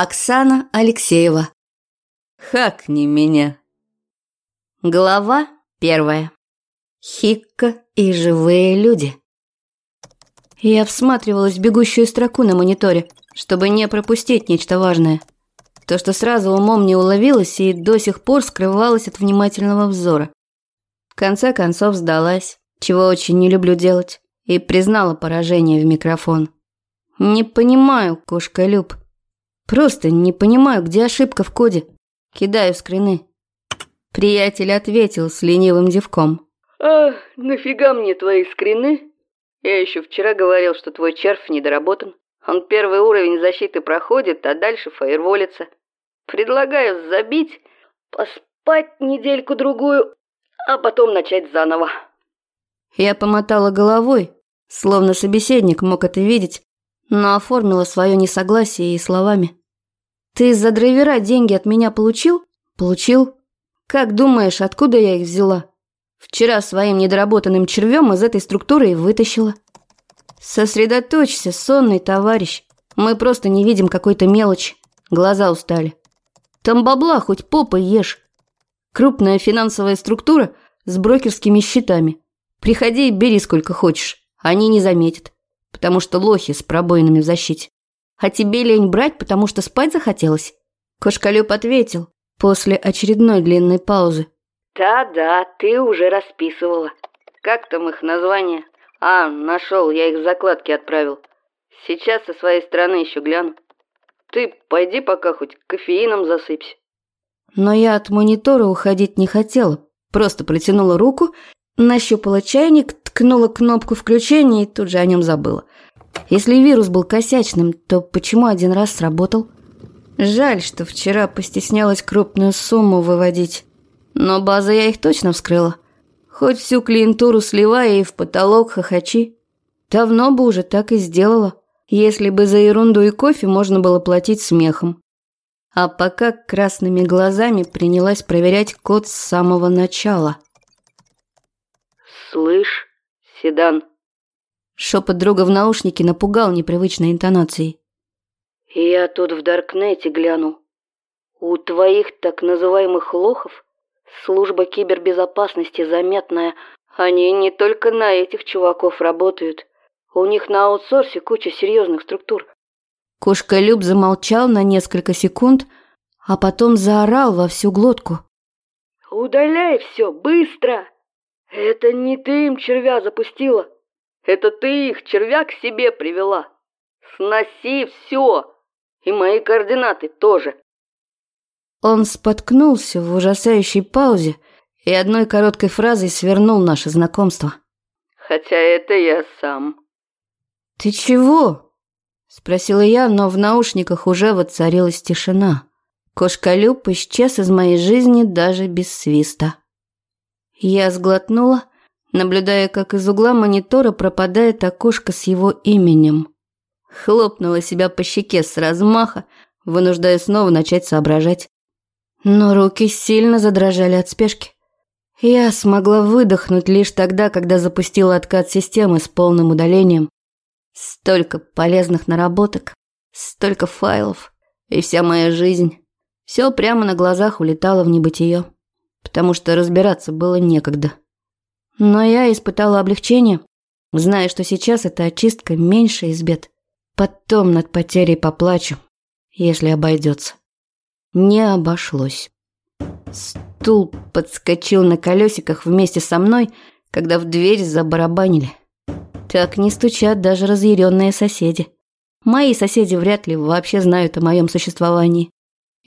Оксана Алексеева. Хакни меня. Глава первая. Хикка и живые люди. Я всматривалась в бегущую строку на мониторе, чтобы не пропустить нечто важное. То, что сразу умом не уловилось и до сих пор скрывалось от внимательного взора. В конце концов сдалась, чего очень не люблю делать, и признала поражение в микрофон. «Не понимаю, кошка Люб, Просто не понимаю, где ошибка в коде. Кидаю скрины. Приятель ответил с ленивым девком. «А, нафига мне твои скрины? Я еще вчера говорил, что твой червь недоработан. Он первый уровень защиты проходит, а дальше фаерволится. Предлагаю забить, поспать недельку-другую, а потом начать заново». Я помотала головой, словно собеседник мог это видеть, но оформила свое несогласие и словами. Ты за драйвера деньги от меня получил? Получил. Как думаешь, откуда я их взяла? Вчера своим недоработанным червем из этой структуры и вытащила. Сосредоточься, сонный товарищ. Мы просто не видим какой-то мелочи. Глаза устали. Там бабла хоть попой ешь. Крупная финансовая структура с брокерскими счетами. Приходи и бери сколько хочешь. Они не заметят. Потому что лохи с пробоинами в защите. А тебе лень брать, потому что спать захотелось?» Кошкалюб ответил после очередной длинной паузы. «Да-да, ты уже расписывала. Как там их название? А, нашел, я их в закладки отправил. Сейчас со своей стороны еще гляну. Ты пойди пока хоть кофеином засыпься». Но я от монитора уходить не хотела. Просто протянула руку, нащупала чайник, ткнула кнопку включения и тут же о нем забыла. Если вирус был косячным, то почему один раз сработал? Жаль, что вчера постеснялась крупную сумму выводить. Но базы я их точно вскрыла. Хоть всю клиентуру сливая и в потолок хохочи. Давно бы уже так и сделала, если бы за ерунду и кофе можно было платить смехом. А пока красными глазами принялась проверять код с самого начала. «Слышь, Седан», Шепот друга в наушнике напугал непривычной интонацией. «Я тут в Даркнете глянул. У твоих так называемых лохов служба кибербезопасности заметная. Они не только на этих чуваков работают. У них на аутсорсе куча серьезных структур». Кошка Люб замолчал на несколько секунд, а потом заорал во всю глотку. «Удаляй все, быстро! Это не ты им червя запустила!» Это ты их, червяк, себе привела. Сноси все. И мои координаты тоже. Он споткнулся в ужасающей паузе и одной короткой фразой свернул наше знакомство. Хотя это я сам. «Ты чего?» – спросила я, но в наушниках уже воцарилась тишина. Кошка Люб исчез из моей жизни даже без свиста. Я сглотнула наблюдая, как из угла монитора пропадает окошко с его именем. Хлопнула себя по щеке с размаха, вынуждая снова начать соображать. Но руки сильно задрожали от спешки. Я смогла выдохнуть лишь тогда, когда запустила откат системы с полным удалением. Столько полезных наработок, столько файлов, и вся моя жизнь. Все прямо на глазах улетало в небытие, потому что разбираться было некогда. Но я испытала облегчение, зная, что сейчас эта очистка меньше из бед. Потом над потерей поплачу, если обойдется. Не обошлось. Стул подскочил на колесиках вместе со мной, когда в дверь забарабанили. Так не стучат даже разъяренные соседи. Мои соседи вряд ли вообще знают о моем существовании.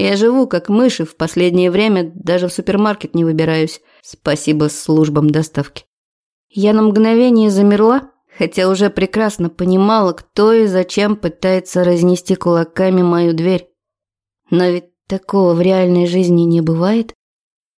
Я живу как мыши, в последнее время даже в супермаркет не выбираюсь. Спасибо службам доставки. Я на мгновение замерла, хотя уже прекрасно понимала, кто и зачем пытается разнести кулаками мою дверь. Но ведь такого в реальной жизни не бывает.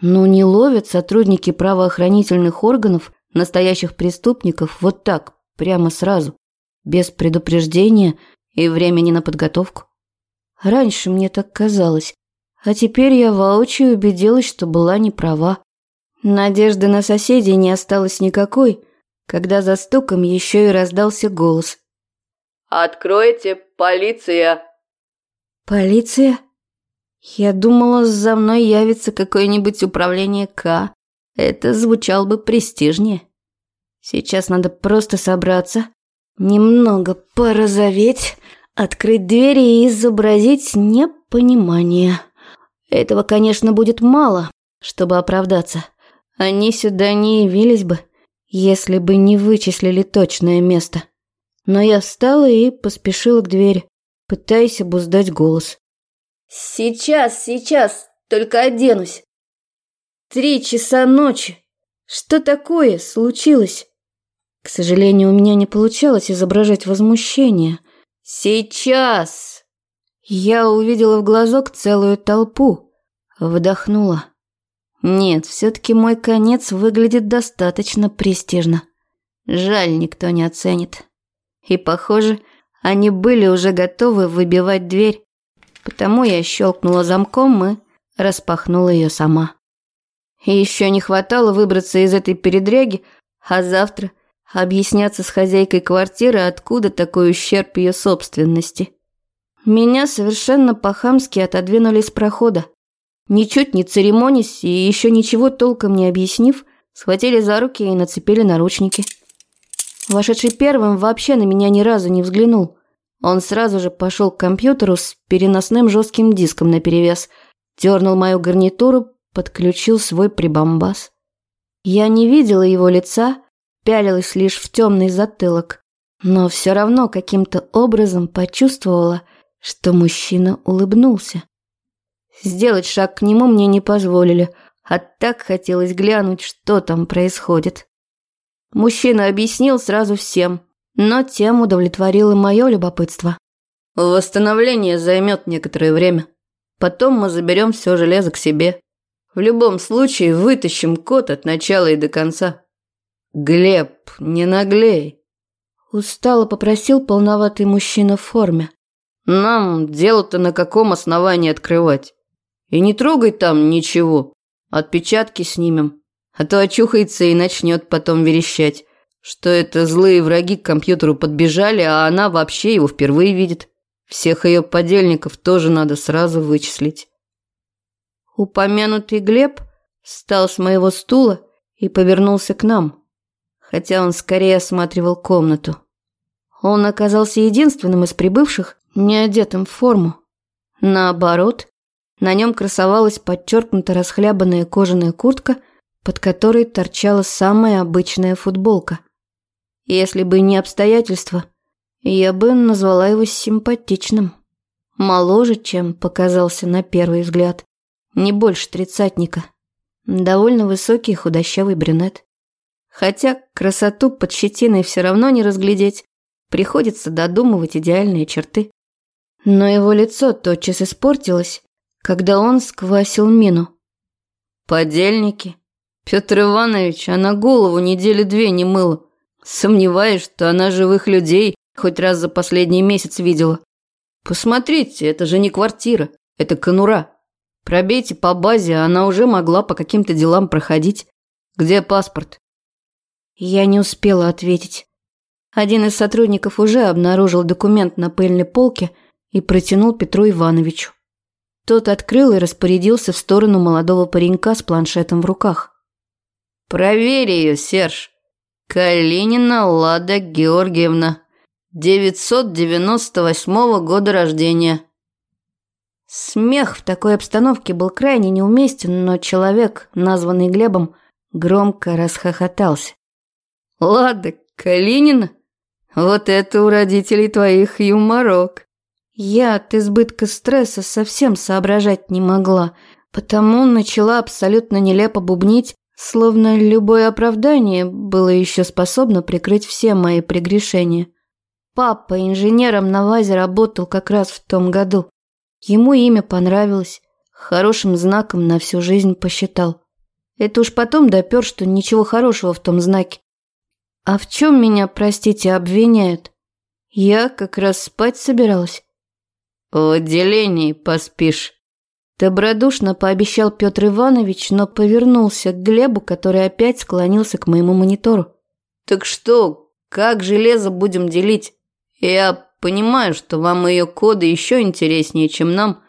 Ну не ловят сотрудники правоохранительных органов настоящих преступников вот так, прямо сразу, без предупреждения и времени на подготовку. Раньше мне так казалось, а теперь я воочию убедилась, что была не права. Надежды на соседей не осталось никакой, когда за стуком еще и раздался голос. «Откройте, полиция!» Полиция? Я думала, за мной явится какое-нибудь управление К. Это звучало бы престижнее. Сейчас надо просто собраться, немного порозоветь, открыть двери и изобразить непонимание. Этого, конечно, будет мало, чтобы оправдаться. Они сюда не явились бы, если бы не вычислили точное место. Но я встала и поспешила к двери, пытаясь обуздать голос. «Сейчас, сейчас, только оденусь. Три часа ночи. Что такое случилось?» К сожалению, у меня не получалось изображать возмущение. «Сейчас!» Я увидела в глазок целую толпу. Вдохнула. Нет, все-таки мой конец выглядит достаточно престижно. Жаль, никто не оценит. И, похоже, они были уже готовы выбивать дверь, потому я щелкнула замком и распахнула ее сама. И еще не хватало выбраться из этой передряги, а завтра объясняться с хозяйкой квартиры, откуда такой ущерб ее собственности. Меня совершенно по-хамски отодвинули с прохода. Ничуть не церемонясь и еще ничего толком не объяснив, схватили за руки и нацепили наручники. Вошедший первым вообще на меня ни разу не взглянул. Он сразу же пошел к компьютеру с переносным жестким диском наперевес, дернул мою гарнитуру, подключил свой прибамбас. Я не видела его лица, пялилась лишь в темный затылок, но все равно каким-то образом почувствовала, что мужчина улыбнулся. Сделать шаг к нему мне не позволили, а так хотелось глянуть, что там происходит. Мужчина объяснил сразу всем, но тем удовлетворило мое любопытство. Восстановление займет некоторое время. Потом мы заберем все железо к себе. В любом случае вытащим код от начала и до конца. Глеб, не наглей. Устало попросил полноватый мужчина в форме. Нам дело-то на каком основании открывать? И не трогай там ничего. Отпечатки снимем. А то очухается и начнет потом верещать, что это злые враги к компьютеру подбежали, а она вообще его впервые видит. Всех ее подельников тоже надо сразу вычислить. Упомянутый Глеб встал с моего стула и повернулся к нам, хотя он скорее осматривал комнату. Он оказался единственным из прибывших, не одетым в форму. Наоборот, на нем красовалась подчеркнуто расхлябанная кожаная куртка, под которой торчала самая обычная футболка. Если бы не обстоятельства, я бы назвала его симпатичным. Моложе, чем показался на первый взгляд. Не больше тридцатника. Довольно высокий худощавый брюнет. Хотя красоту под щетиной все равно не разглядеть, приходится додумывать идеальные черты. Но его лицо тотчас испортилось, когда он сквасил мину. «Подельники? Петр Иванович, она голову недели две не мыла. Сомневаюсь, что она живых людей хоть раз за последний месяц видела. Посмотрите, это же не квартира, это конура. Пробейте по базе, она уже могла по каким-то делам проходить. Где паспорт?» Я не успела ответить. Один из сотрудников уже обнаружил документ на пыльной полке и протянул Петру Ивановичу. Тот открыл и распорядился в сторону молодого паренька с планшетом в руках. «Проверь ее, Серж. Калинина Лада Георгиевна, 998 года рождения». Смех в такой обстановке был крайне неуместен, но человек, названный Глебом, громко расхохотался. «Лада Калинина? Вот это у родителей твоих юморок!» Я от избытка стресса совсем соображать не могла, потому начала абсолютно нелепо бубнить, словно любое оправдание было еще способно прикрыть все мои прегрешения. Папа инженером на ВАЗе работал как раз в том году. Ему имя понравилось, хорошим знаком на всю жизнь посчитал. Это уж потом допер, что ничего хорошего в том знаке. А в чем меня, простите, обвиняют? Я как раз спать собиралась. «В отделении поспишь», – добродушно пообещал Петр Иванович, но повернулся к Глебу, который опять склонился к моему монитору. «Так что, как железо будем делить? Я понимаю, что вам ее коды еще интереснее, чем нам,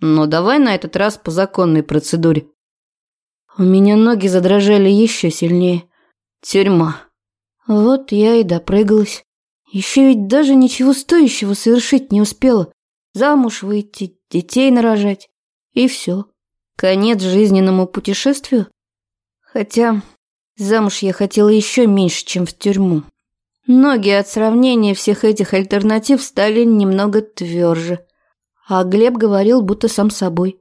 но давай на этот раз по законной процедуре. У меня ноги задрожали еще сильнее. Тюрьма. Вот я и допрыгалась. Еще ведь даже ничего стоящего совершить не успела. Замуж выйти, детей нарожать. И все. Конец жизненному путешествию. Хотя замуж я хотела еще меньше, чем в тюрьму. Ноги от сравнения всех этих альтернатив стали немного тверже. А Глеб говорил, будто сам собой.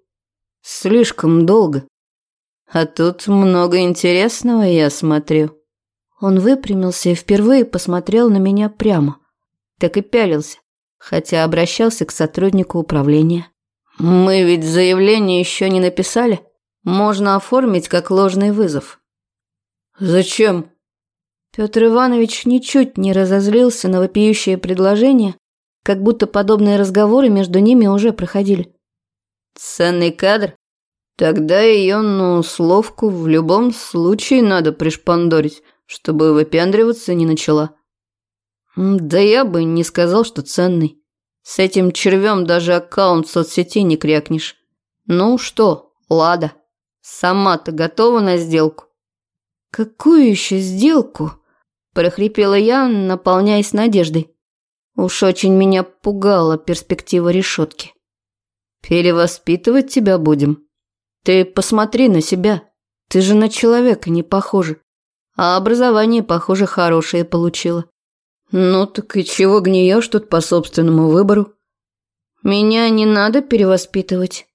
Слишком долго. А тут много интересного, я смотрю. Он выпрямился и впервые посмотрел на меня прямо. Так и пялился, хотя обращался к сотруднику управления. «Мы ведь заявление еще не написали. Можно оформить как ложный вызов». «Зачем?» Петр Иванович ничуть не разозлился на вопиющее предложение, как будто подобные разговоры между ними уже проходили. «Ценный кадр? Тогда ее на условку в любом случае надо пришпандорить, чтобы выпендриваться не начала». «Да я бы не сказал, что ценный. С этим червем даже аккаунт соцсети не крякнешь. Ну что, Лада, сама-то готова на сделку?» «Какую еще сделку?» – прохрипела я, наполняясь надеждой. Уж очень меня пугала перспектива решетки. «Перевоспитывать тебя будем? Ты посмотри на себя. Ты же на человека не похожа. А образование, похоже, хорошее получила. Ну так и чего гниешь тут по собственному выбору? Меня не надо перевоспитывать.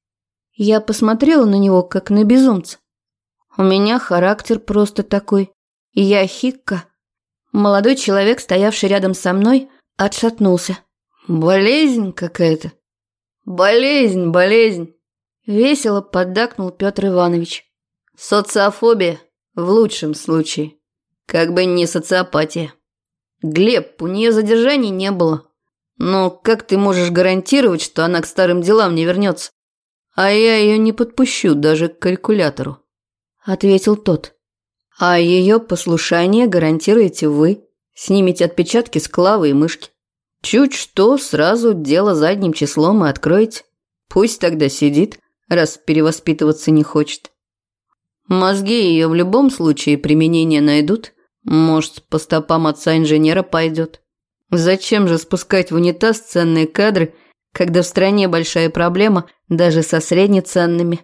Я посмотрела на него, как на безумца. У меня характер просто такой. Я хикка. Молодой человек, стоявший рядом со мной, отшатнулся. «Болезнь какая-то». «Болезнь, болезнь», – весело поддакнул Петр Иванович. «Социофобия в лучшем случае. Как бы не социопатия. Глеб, у нее задержаний не было. Но как ты можешь гарантировать, что она к старым делам не вернется? А я ее не подпущу даже к калькулятору», – ответил тот. «А ее послушание гарантируете вы. Снимите отпечатки с клавы и мышки. Чуть что, сразу дело задним числом и откроете. Пусть тогда сидит, раз перевоспитываться не хочет. Мозги ее в любом случае применение найдут. Может, по стопам отца-инженера пойдет. Зачем же спускать в унитаз ценные кадры, когда в стране большая проблема даже со среднеценными?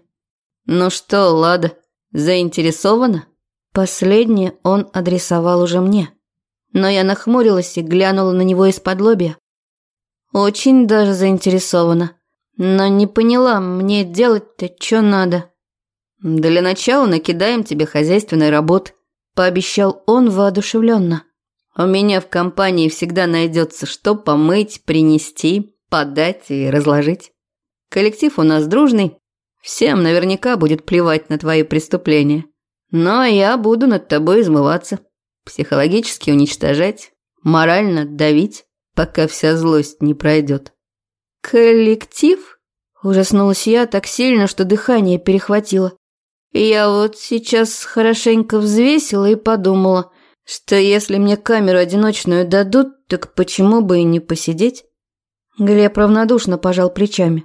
Ну что, Лада, заинтересована? Последнее он адресовал уже мне но я нахмурилась и глянула на него из-под лобья. Очень даже заинтересована, но не поняла, мне делать-то что надо. Для начала накидаем тебе хозяйственной работы, пообещал он воодушевленно. У меня в компании всегда найдется, что помыть, принести, подать и разложить. Коллектив у нас дружный, всем наверняка будет плевать на твои преступления. Но я буду над тобой измываться. Психологически уничтожать, морально давить, пока вся злость не пройдет. «Коллектив?» – ужаснулась я так сильно, что дыхание перехватило. Я вот сейчас хорошенько взвесила и подумала, что если мне камеру одиночную дадут, так почему бы и не посидеть? Глеб равнодушно пожал плечами.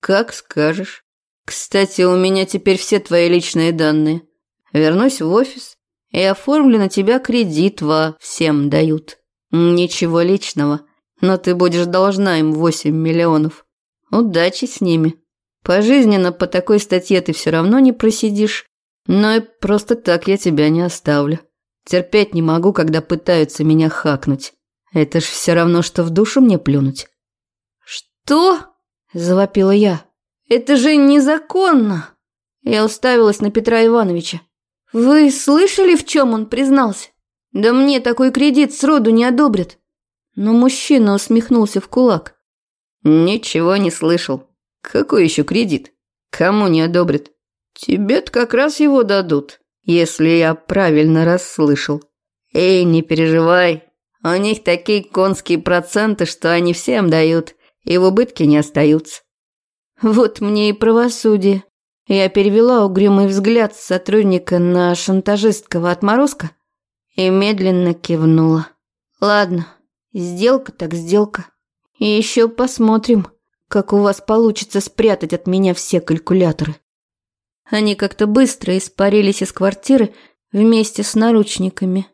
«Как скажешь. Кстати, у меня теперь все твои личные данные. Вернусь в офис, и оформлю на тебя кредит во всем дают. Ничего личного, но ты будешь должна им 8 миллионов. Удачи с ними. Пожизненно по такой статье ты все равно не просидишь, но и просто так я тебя не оставлю. Терпеть не могу, когда пытаются меня хакнуть. Это ж все равно, что в душу мне плюнуть. «Что?» – завопила я. «Это же незаконно!» Я уставилась на Петра Ивановича. «Вы слышали, в чем он признался? Да мне такой кредит сроду не одобрят». Но мужчина усмехнулся в кулак. «Ничего не слышал. Какой еще кредит? Кому не одобрят? Тебе-то как раз его дадут, если я правильно расслышал. Эй, не переживай. У них такие конские проценты, что они всем дают, и в убытке не остаются». «Вот мне и правосудие», я перевела угрюмый взгляд сотрудника на шантажисткого отморозка и медленно кивнула. Ладно, сделка так сделка. И еще посмотрим, как у вас получится спрятать от меня все калькуляторы. Они как-то быстро испарились из квартиры вместе с наручниками.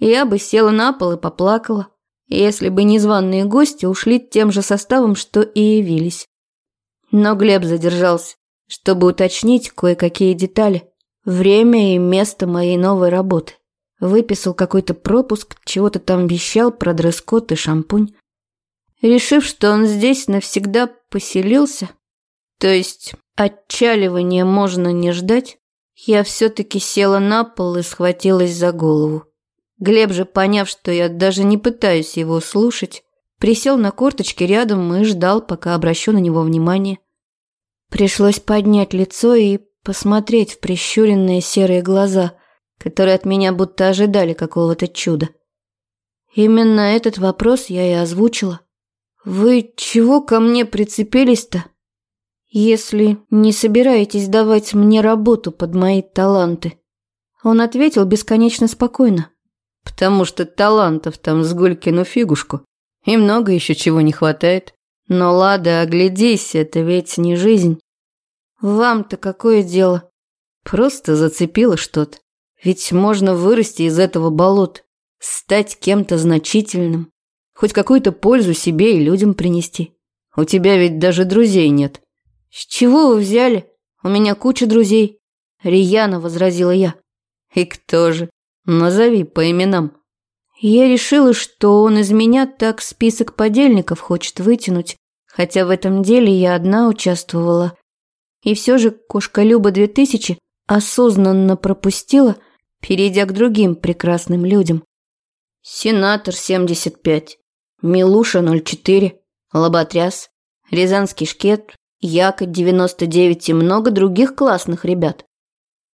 Я бы села на пол и поплакала, если бы незваные гости ушли тем же составом, что и явились. Но Глеб задержался, чтобы уточнить кое-какие детали, время и место моей новой работы. Выписал какой-то пропуск, чего-то там вещал про дресс-код и шампунь. Решив, что он здесь навсегда поселился, то есть отчаливания можно не ждать, я все-таки села на пол и схватилась за голову. Глеб же, поняв, что я даже не пытаюсь его слушать, присел на корточки рядом и ждал, пока обращу на него внимание. Пришлось поднять лицо и посмотреть в прищуренные серые глаза, которые от меня будто ожидали какого-то чуда. Именно этот вопрос я и озвучила. «Вы чего ко мне прицепились-то? Если не собираетесь давать мне работу под мои таланты?» Он ответил бесконечно спокойно. «Потому что талантов там с Гулькину фигушку. И много еще чего не хватает. Но Лада, оглядись, это ведь не жизнь. Вам-то какое дело? Просто зацепило что-то. Ведь можно вырасти из этого болота, стать кем-то значительным, хоть какую-то пользу себе и людям принести. У тебя ведь даже друзей нет. С чего вы взяли? У меня куча друзей. Рияна возразила я. И кто же? Назови по именам. Я решила, что он из меня так список подельников хочет вытянуть, хотя в этом деле я одна участвовала. И все же кошка Люба 2000 осознанно пропустила, перейдя к другим прекрасным людям. Сенатор 75, Милуша 04, Лоботряс, Рязанский шкет, Яка 99 и много других классных ребят.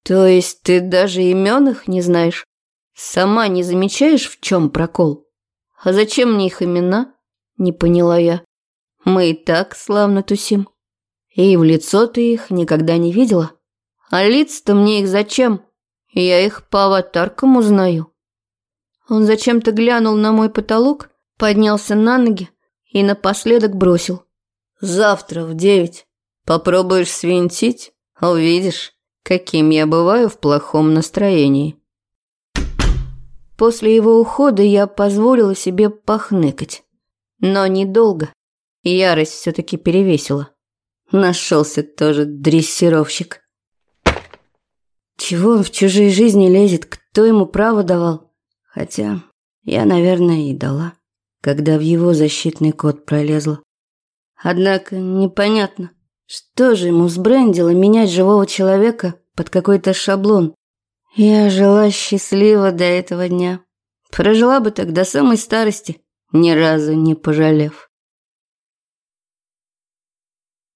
То есть ты даже имен их не знаешь? Сама не замечаешь, в чем прокол? А зачем мне их имена? Не поняла я. Мы и так славно тусим. И в лицо ты их никогда не видела? А лиц-то мне их зачем? Я их по аватаркам узнаю. Он зачем-то глянул на мой потолок, поднялся на ноги и напоследок бросил. Завтра в девять. Попробуешь свинтить, увидишь, каким я бываю в плохом настроении. После его ухода я позволила себе похныкать. Но недолго. Ярость все-таки перевесила. Нашелся тоже дрессировщик. Чего он в чужие жизни лезет? Кто ему право давал? Хотя я, наверное, и дала, когда в его защитный код пролезла. Однако непонятно, что же ему сбрендило менять живого человека под какой-то шаблон, я жила счастливо до этого дня. Прожила бы так до самой старости, ни разу не пожалев.